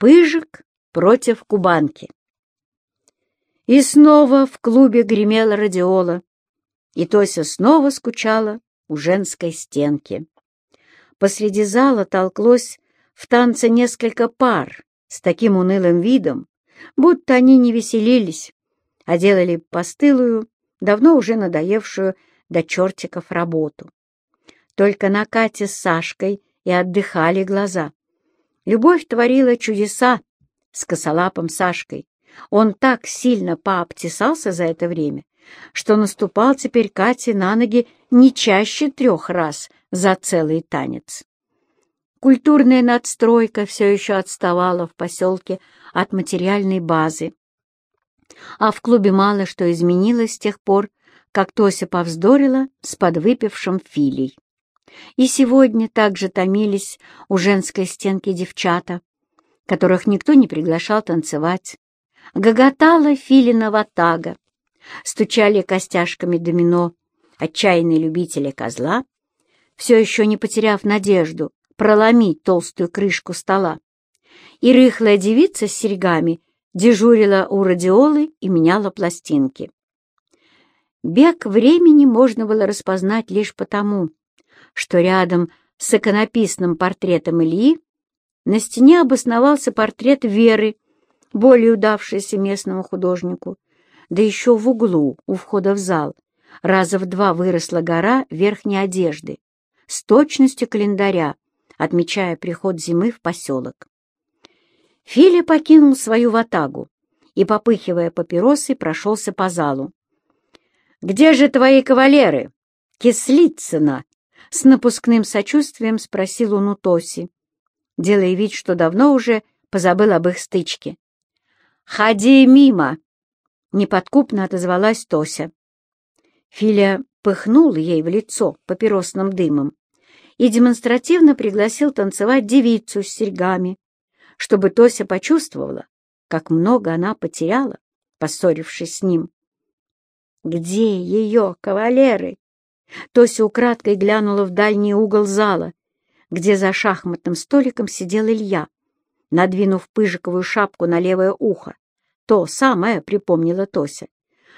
Пыжик против Кубанки. И снова в клубе гремела радиола, и Тося снова скучала у женской стенки. Посреди зала толклось в танце несколько пар с таким унылым видом, будто они не веселились, а делали постылую, давно уже надоевшую до чертиков работу. Только на Кате с Сашкой и отдыхали глаза. Любовь творила чудеса с косолапым Сашкой. Он так сильно пообтесался за это время, что наступал теперь Кате на ноги не чаще трех раз за целый танец. Культурная надстройка все еще отставала в поселке от материальной базы. А в клубе мало что изменилось с тех пор, как Тося повздорила с подвыпившим Филей. И сегодня также томились у женской стенки девчата, которых никто не приглашал танцевать. Гоготала Филина ватага, стучали костяшками домино отчаянные любители козла, все еще не потеряв надежду проломить толстую крышку стола. И рыхлая девица с серьгами дежурила у радиолы и меняла пластинки. Бег времени можно было распознать лишь потому, что рядом с иконописным портретом Ильи на стене обосновался портрет Веры, более удавшийся местному художнику, да еще в углу у входа в зал раза в два выросла гора верхней одежды с точностью календаря, отмечая приход зимы в поселок. Филя покинул свою ватагу и, попыхивая папиросой, прошелся по залу. «Где же твои кавалеры? Кислицына!» С напускным сочувствием спросил он у Тоси, делая вид, что давно уже позабыл об их стычке. «Ходи мимо!» — неподкупно отозвалась Тося. Филя пыхнул ей в лицо папиросным дымом и демонстративно пригласил танцевать девицу с серьгами, чтобы Тося почувствовала, как много она потеряла, поссорившись с ним. «Где ее кавалеры?» Тося украдкой глянула в дальний угол зала, где за шахматным столиком сидел Илья, надвинув пыжиковую шапку на левое ухо. То самое, припомнила Тося,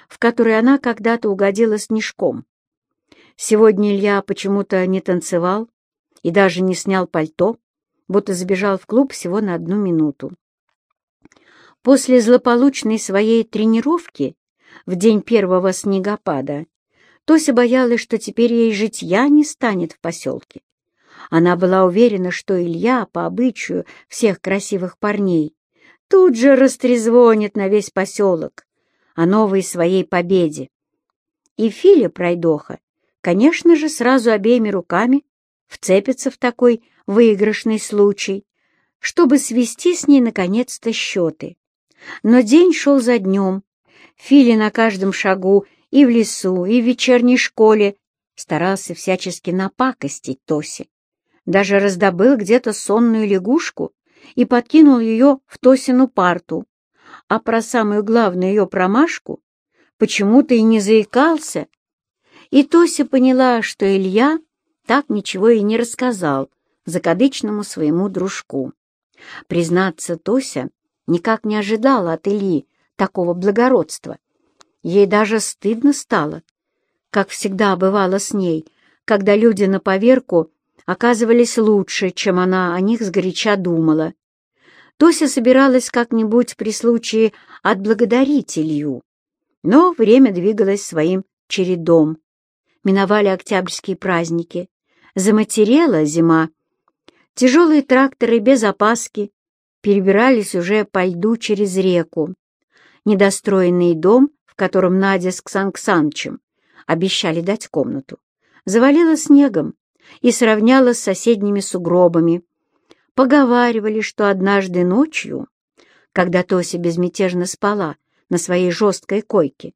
в которое она когда-то угодила снежком. Сегодня Илья почему-то не танцевал и даже не снял пальто, будто забежал в клуб всего на одну минуту. После злополучной своей тренировки в день первого снегопада Тося боялась, что теперь ей житья не станет в поселке. Она была уверена, что Илья, по обычаю всех красивых парней, тут же растрезвонит на весь поселок о новой своей победе. И Филя Пройдоха, конечно же, сразу обеими руками вцепится в такой выигрышный случай, чтобы свести с ней наконец-то счеты. Но день шел за днем. Фили на каждом шагу и в лесу, и в вечерней школе старался всячески напакостить Тосе. Даже раздобыл где-то сонную лягушку и подкинул ее в Тосину парту. А про самую главную ее промашку почему-то и не заикался. И Тося поняла, что Илья так ничего и не рассказал закадычному своему дружку. Признаться, Тося никак не ожидала от Ильи такого благородства. Ей даже стыдно стало, как всегда бывало с ней, когда люди на поверку оказывались лучше, чем она о них сгоряча думала. Тося собиралась как-нибудь при случае отблагодарить Илью, но время двигалось своим чередом. Миновали октябрьские праздники, заматерела зима. Тяжелые тракторы без опаски перебирались уже по льду через реку. Недостроенный дом, в котором Надя с Ксан обещали дать комнату, завалило снегом и сравняло с соседними сугробами. Поговаривали, что однажды ночью, когда Тося безмятежно спала на своей жесткой койке,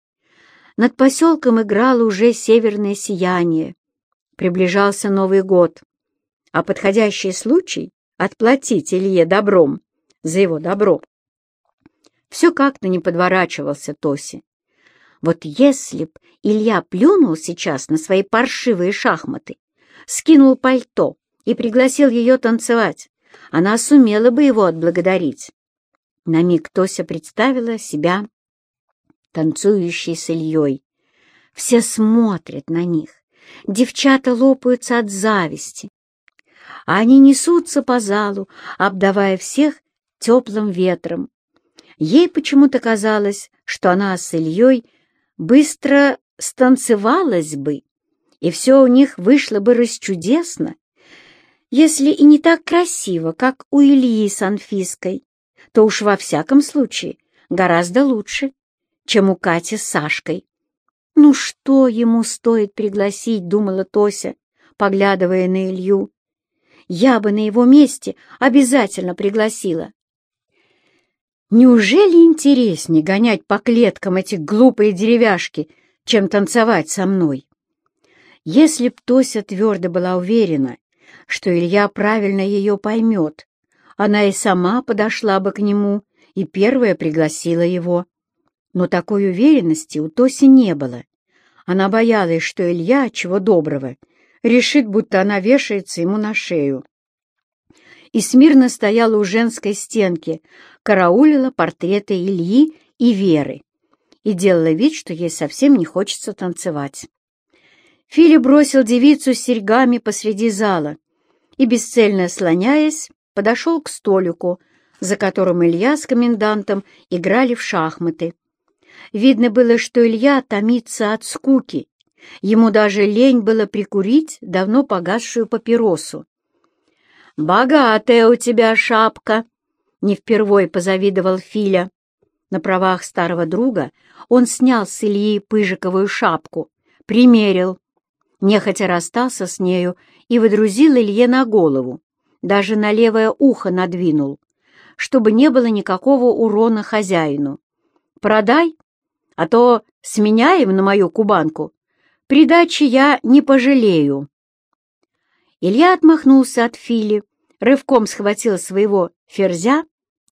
над поселком играло уже северное сияние, Приближался Новый год, а подходящий случай отплатить Илье добром за его добро. Все как-то не подворачивался Тоси. Вот если б Илья плюнул сейчас на свои паршивые шахматы, скинул пальто и пригласил ее танцевать, она сумела бы его отблагодарить. На миг Тося представила себя танцующей с Ильей. Все смотрят на них, девчата лопаются от зависти. А они несутся по залу, обдавая всех теплым ветром. Ей почему-то казалось, что она с Ильей быстро станцевалась бы, и все у них вышло бы расчудесно, если и не так красиво, как у Ильи с Анфиской, то уж во всяком случае гораздо лучше, чем у Кати с Сашкой. «Ну что ему стоит пригласить?» — думала Тося, поглядывая на Илью. «Я бы на его месте обязательно пригласила. Неужели интереснее гонять по клеткам эти глупые деревяшки, чем танцевать со мной? Если б Тося твердо была уверена, что Илья правильно ее поймет, она и сама подошла бы к нему и первая пригласила его. Но такой уверенности у Тоси не было. Она боялась, что Илья, чего доброго, решит, будто она вешается ему на шею и смирно стояла у женской стенки, караулила портреты Ильи и Веры и делала вид, что ей совсем не хочется танцевать. Филя бросил девицу с серьгами посреди зала и, бесцельно слоняясь, подошел к столику, за которым Илья с комендантом играли в шахматы. Видно было, что Илья томится от скуки. Ему даже лень было прикурить давно погасшую папиросу. «Богатая у тебя шапка!» — не впервой позавидовал Филя. На правах старого друга он снял с Ильи пыжиковую шапку, примерил, нехотя расстался с нею и выдрузил Илье на голову, даже на левое ухо надвинул, чтобы не было никакого урона хозяину. «Продай, а то сменяем на мою кубанку. Придачи я не пожалею». Илья отмахнулся от Фили, рывком схватил своего ферзя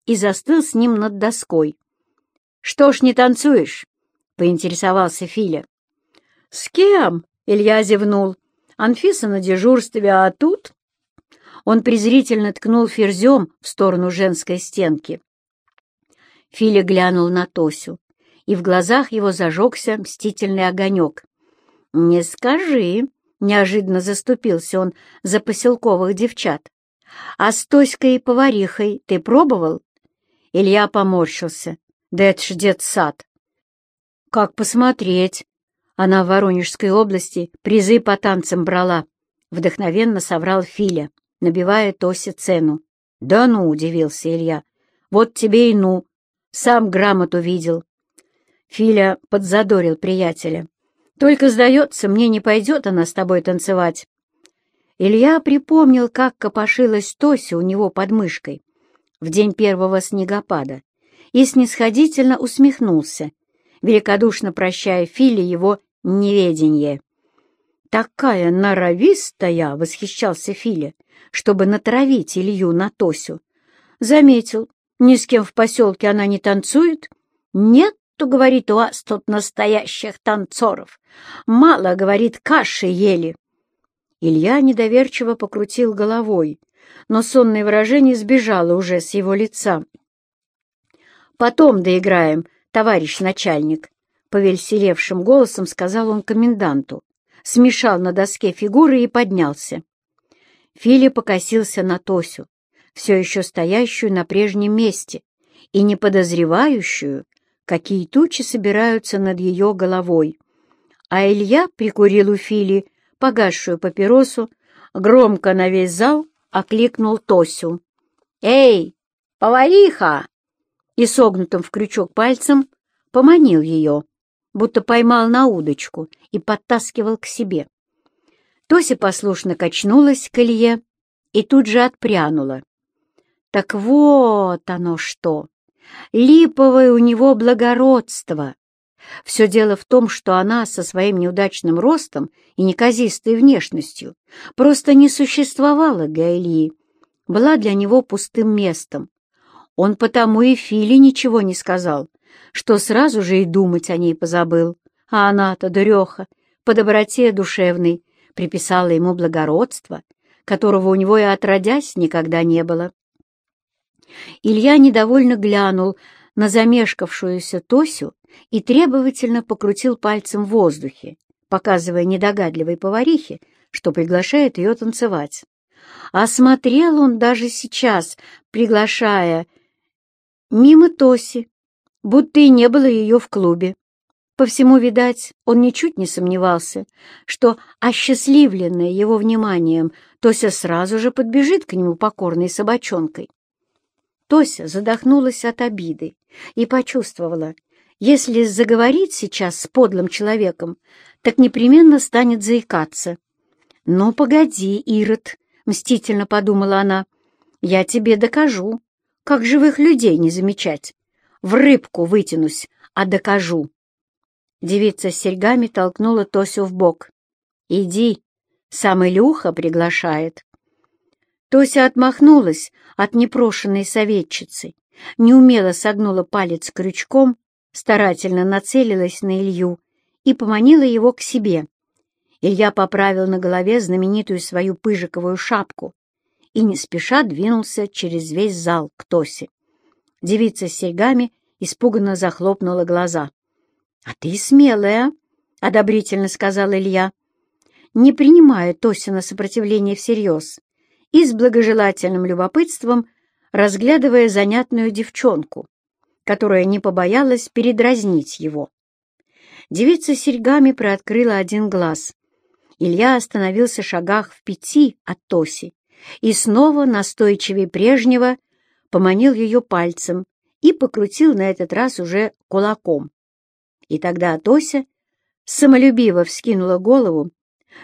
и застыл с ним над доской. «Что ж не танцуешь?» — поинтересовался Филя. «С кем?» — Илья зевнул. «Анфиса на дежурстве, а тут...» Он презрительно ткнул ферзем в сторону женской стенки. Филя глянул на Тосю, и в глазах его зажегся мстительный огонек. «Не скажи!» — неожиданно заступился он за поселковых девчат. «А с Тоськой и поварихой ты пробовал?» Илья поморщился. «Да это ж детсад!» «Как посмотреть?» Она в Воронежской области призы по танцам брала. Вдохновенно соврал Филя, набивая Тосе цену. «Да ну!» — удивился Илья. «Вот тебе и ну! Сам грамоту видел!» Филя подзадорил приятеля. «Только, сдается, мне не пойдет она с тобой танцевать. Илья припомнил, как копошилась Тося у него под мышкой в день первого снегопада и снисходительно усмехнулся, великодушно прощая Филе его неведение. «Такая норовистая!» — восхищался Филя, чтобы натравить Илью на Тосю. Заметил, ни с кем в поселке она не танцует. «Нет, — говорит, — у вас тут настоящих танцоров. Мало, — говорит, — каши ели». Илья недоверчиво покрутил головой, но сонное выражение сбежало уже с его лица. «Потом доиграем, товарищ начальник», — повельселевшим голосом сказал он коменданту, смешал на доске фигуры и поднялся. Фили покосился на Тосю, все еще стоящую на прежнем месте и не подозревающую, какие тучи собираются над ее головой. А Илья прикурил у Фили погасшую папиросу, громко на весь зал окликнул Тосю. «Эй, повариха!» И согнутым в крючок пальцем поманил ее, будто поймал на удочку и подтаскивал к себе. Тося послушно качнулась к Илье и тут же отпрянула. Так вот оно что! Липовое у него благородство! Все дело в том, что она со своим неудачным ростом и неказистой внешностью просто не существовала для Ильи, была для него пустым местом. Он потому и Филе ничего не сказал, что сразу же и думать о ней позабыл, а она-то, дуреха, по доброте душевной, приписала ему благородство, которого у него и отродясь никогда не было. Илья недовольно глянул на замешкавшуюся Тосю и требовательно покрутил пальцем в воздухе, показывая недогадливой поварихе, что приглашает ее танцевать. А смотрел он даже сейчас, приглашая мимо Тоси, будто и не было ее в клубе. По всему, видать, он ничуть не сомневался, что, осчастливленная его вниманием, Тося сразу же подбежит к нему покорной собачонкой. Тося задохнулась от обиды и почувствовала, если заговорит сейчас с подлым человеком, так непременно станет заикаться. «Ну, погоди, Ирод», — мстительно подумала она, — «я тебе докажу, как живых людей не замечать. В рыбку вытянусь, а докажу». Девица с серьгами толкнула Тосю в бок. «Иди, сам Илюха приглашает». Тося отмахнулась от непрошенной советчицы, неумело согнула палец крючком, старательно нацелилась на Илью и поманила его к себе. Илья поправил на голове знаменитую свою пыжиковую шапку и не спеша двинулся через весь зал к Тосе. Девица с серьгами испуганно захлопнула глаза. — А ты смелая, — одобрительно сказал Илья, не принимая Тосина сопротивление всерьез и с благожелательным любопытством разглядывая занятную девчонку, которая не побоялась передразнить его. Девица с серьгами приоткрыла один глаз. Илья остановился в шагах в пяти от Тоси и снова, настойчивее прежнего, поманил ее пальцем и покрутил на этот раз уже кулаком. И тогда Тося самолюбиво вскинула голову,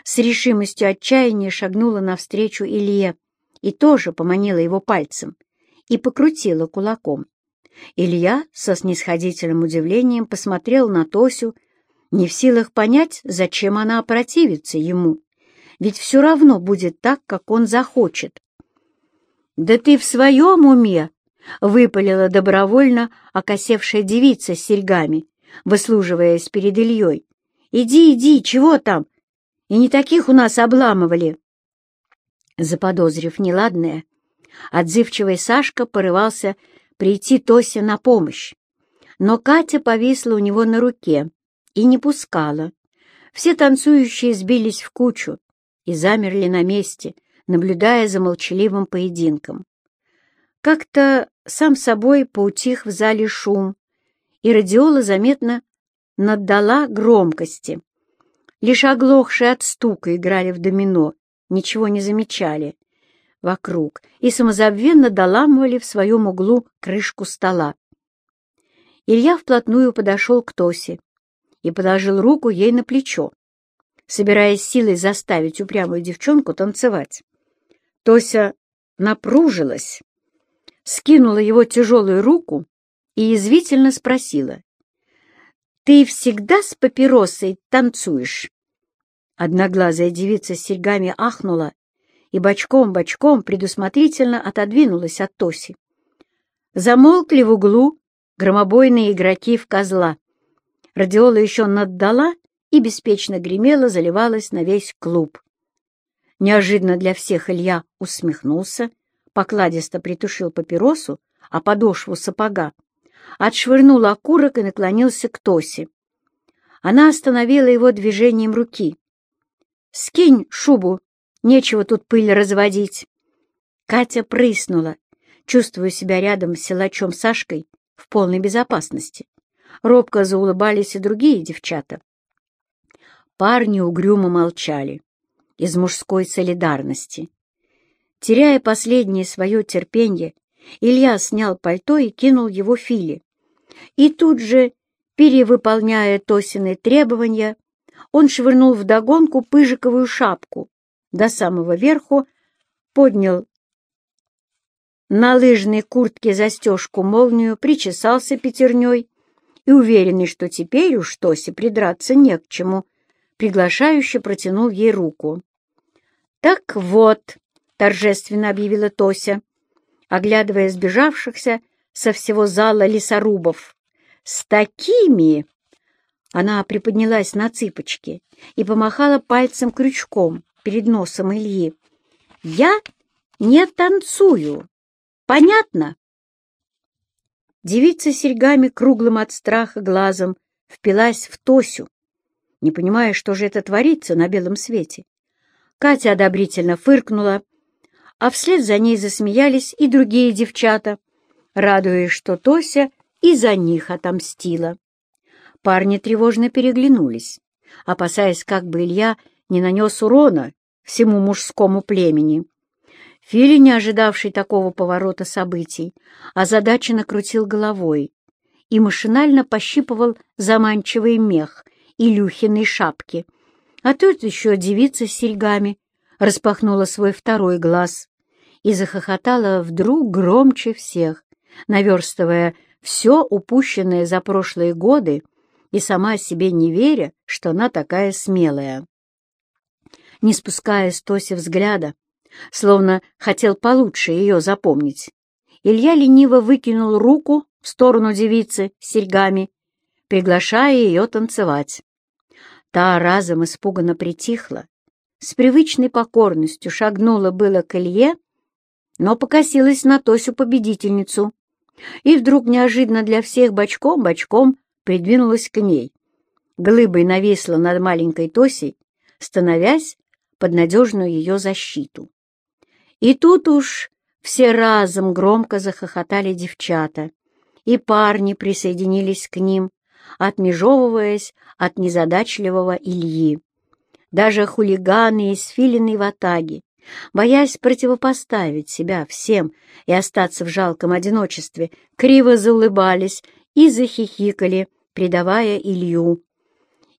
с решимостью отчаяния шагнула навстречу Илье и тоже поманила его пальцем и покрутила кулаком. Илья со снисходительным удивлением посмотрел на Тосю, не в силах понять, зачем она опротивится ему, ведь все равно будет так, как он захочет. «Да ты в своем уме!» — выпалила добровольно окосевшая девица с серьгами, выслуживаясь перед Ильей. «Иди, иди, чего там? И не таких у нас обламывали!» Заподозрив неладное, отзывчивый Сашка порывался прийти Тосе на помощь, но Катя повисла у него на руке и не пускала. Все танцующие сбились в кучу и замерли на месте, наблюдая за молчаливым поединком. Как-то сам собой поутих в зале шум, и радиола заметно наддала громкости. Лишь оглохшие от стука играли в домино, ничего не замечали вокруг и самозабвенно доламывали в своем углу крышку стола. Илья вплотную подошел к Тосе и положил руку ей на плечо, собираясь силой заставить упрямую девчонку танцевать. Тося напружилась, скинула его тяжелую руку и язвительно спросила. «Ты всегда с папиросой танцуешь?» Одноглазая девица с серьгами ахнула и бочком-бочком предусмотрительно отодвинулась от Тоси. Замолкли в углу громобойные игроки в козла. Радиола еще наддала и беспечно гремела, заливалась на весь клуб. Неожиданно для всех Илья усмехнулся, покладисто притушил папиросу, а подошву сапога, отшвырнул окурок и наклонился к Тосе. Она остановила его движением руки. «Скинь шубу, нечего тут пыль разводить». Катя прыснула, чувствуя себя рядом с силачом Сашкой в полной безопасности. Робко заулыбались и другие девчата. Парни угрюмо молчали из мужской солидарности. Теряя последнее свое терпение, Илья снял пальто и кинул его Филе. И тут же, перевыполняя Тосины требования, он швырнул вдогонку пыжиковую шапку до самого верху, поднял на лыжной куртке застежку-молнию, причесался пятерней и, уверенный, что теперь уж Тосе придраться не к чему, приглашающе протянул ей руку. «Так вот», — торжественно объявила Тося, оглядывая сбежавшихся со всего зала лесорубов. «С такими!» Она приподнялась на цыпочки и помахала пальцем крючком перед носом Ильи. Я не танцую. Понятно? Девица с серьгами, круглым от страха глазом, впилась в Тосю, не понимая, что же это творится на белом свете. Катя одобрительно фыркнула, а вслед за ней засмеялись и другие девчата, радуясь, что Тося и за них отомстила. Парни тревожно переглянулись, опасаясь, как бы Илья не нанес урона всему мужскому племени. Фили, не ожидавший такого поворота событий, озадаченно крутил головой и машинально пощипывал заманчивый мех Илюхиной шапки. А тут еще девица с серьгами распахнула свой второй глаз и захохотала вдруг громче всех, наверстывая все упущенное за прошлые годы и сама себе не веря, что она такая смелая. Не спуская с Тоси взгляда, словно хотел получше ее запомнить, Илья лениво выкинул руку в сторону девицы с серьгами, приглашая ее танцевать. Та разом испуганно притихла, с привычной покорностью шагнула было к Илье, но покосилась на Тосю-победительницу и вдруг неожиданно для всех бочком-бочком придвинулась к ней. Глыбой нависла над маленькой Тосей, становясь под надежную ее защиту. И тут уж все разом громко захохотали девчата, и парни присоединились к ним, отмежевываясь от незадачливого Ильи. Даже хулиганы из филиной ватаги, боясь противопоставить себя всем и остаться в жалком одиночестве, криво заулыбались и захихикали, предавая Илью.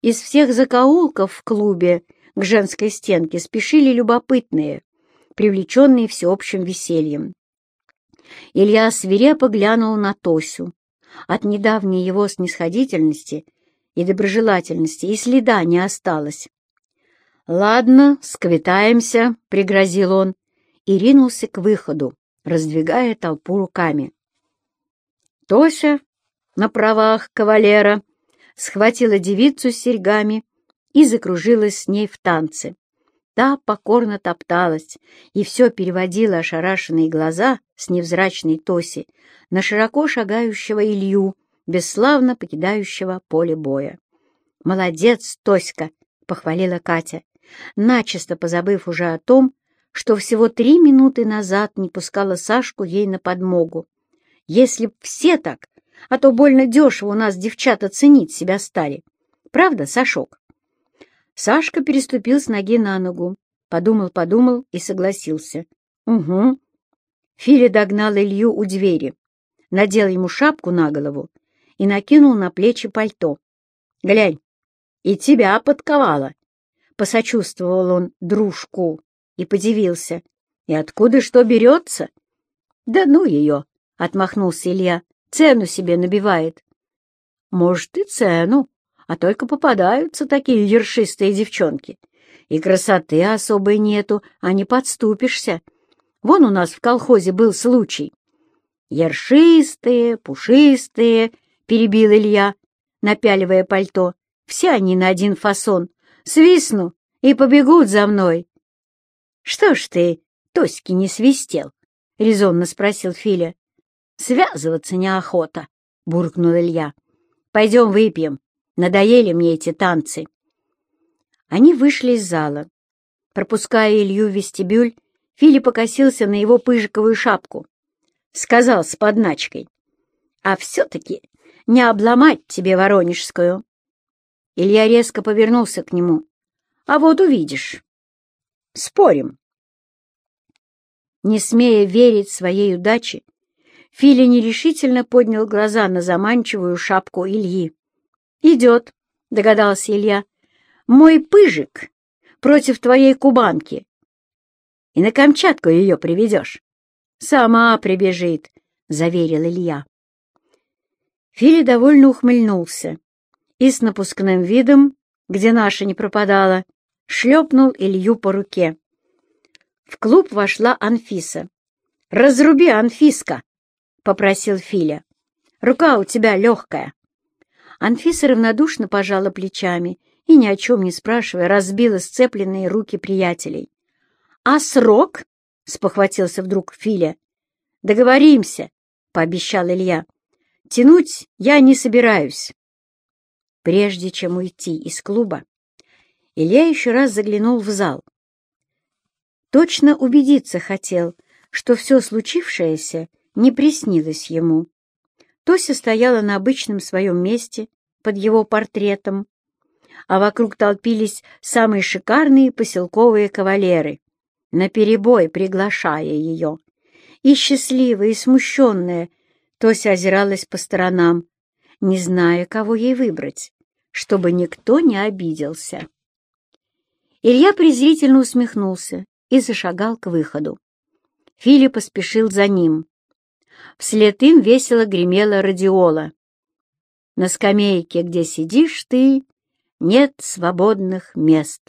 Из всех закоулков в клубе к женской стенке спешили любопытные, привлеченные всеобщим весельем. Илья свирепо глянул на Тосю. От недавней его снисходительности и доброжелательности и следа не осталось. «Ладно, сквитаемся», — пригрозил он, и ринулся к выходу, раздвигая толпу руками. Тося на правах кавалера схватила девицу с серьгами и закружилась с ней в танце. Та покорно топталась и все переводила ошарашенные глаза с невзрачной Тоси на широко шагающего Илью, бесславно покидающего поле боя. «Молодец, Тоська!» — похвалила Катя, начисто позабыв уже о том, что всего три минуты назад не пускала Сашку ей на подмогу. «Если б все так, а то больно дешево у нас девчата ценить себя стали. Правда, Сашок?» Сашка переступил с ноги на ногу, подумал-подумал и согласился. «Угу». Филя догнал Илью у двери, надел ему шапку на голову и накинул на плечи пальто. «Глянь, и тебя подковала!» Посочувствовал он дружку и подивился. «И откуда что берется?» «Да ну ее!» — отмахнулся Илья. «Цену себе набивает». «Может, и цену, а только попадаются такие ершистые девчонки. И красоты особой нету, а не подступишься. Вон у нас в колхозе был случай. Ершистые, пушистые, — перебил Илья, напяливая пальто. Все они на один фасон. Свистну и побегут за мной. — Что ж ты, Тоськи, не свистел? — резонно спросил Филя. — Связываться неохота, — буркнул Илья. — Пойдем выпьем. Надоели мне эти танцы. Они вышли из зала. Пропуская Илью в вестибюль, Фили покосился на его пыжиковую шапку. Сказал с подначкой. «А все-таки не обломать тебе воронежскую». Илья резко повернулся к нему. «А вот увидишь. Спорим». Не смея верить своей удаче, Филя нерешительно поднял глаза на заманчивую шапку Ильи. «Идет», — догадался Илья. «Мой пыжик против твоей кубанки. И на Камчатку ее приведешь». «Сама прибежит», — заверил Илья. Филя довольно ухмыльнулся и с напускным видом, где наша не пропадала, шлепнул Илью по руке. В клуб вошла Анфиса. «Разруби, Анфиска!» — попросил Филя. «Рука у тебя легкая». Анфиса равнодушно пожала плечами и, ни о чем не спрашивая, разбила сцепленные руки приятелей. «А срок?» спохватился вдруг Филя. «Договоримся», — пообещал Илья. «Тянуть я не собираюсь». Прежде чем уйти из клуба, Илья еще раз заглянул в зал. Точно убедиться хотел, что все случившееся не приснилось ему. Тося стояла на обычном своем месте под его портретом, а вокруг толпились самые шикарные поселковые кавалеры, наперебой приглашая ее. И счастливая, и смущенная, Тося озиралась по сторонам, не зная, кого ей выбрать, чтобы никто не обиделся. Илья презрительно усмехнулся и зашагал к выходу. Филипп поспешил за ним. Вслед им весело гремела радиола. «На скамейке, где сидишь ты, нет свободных мест».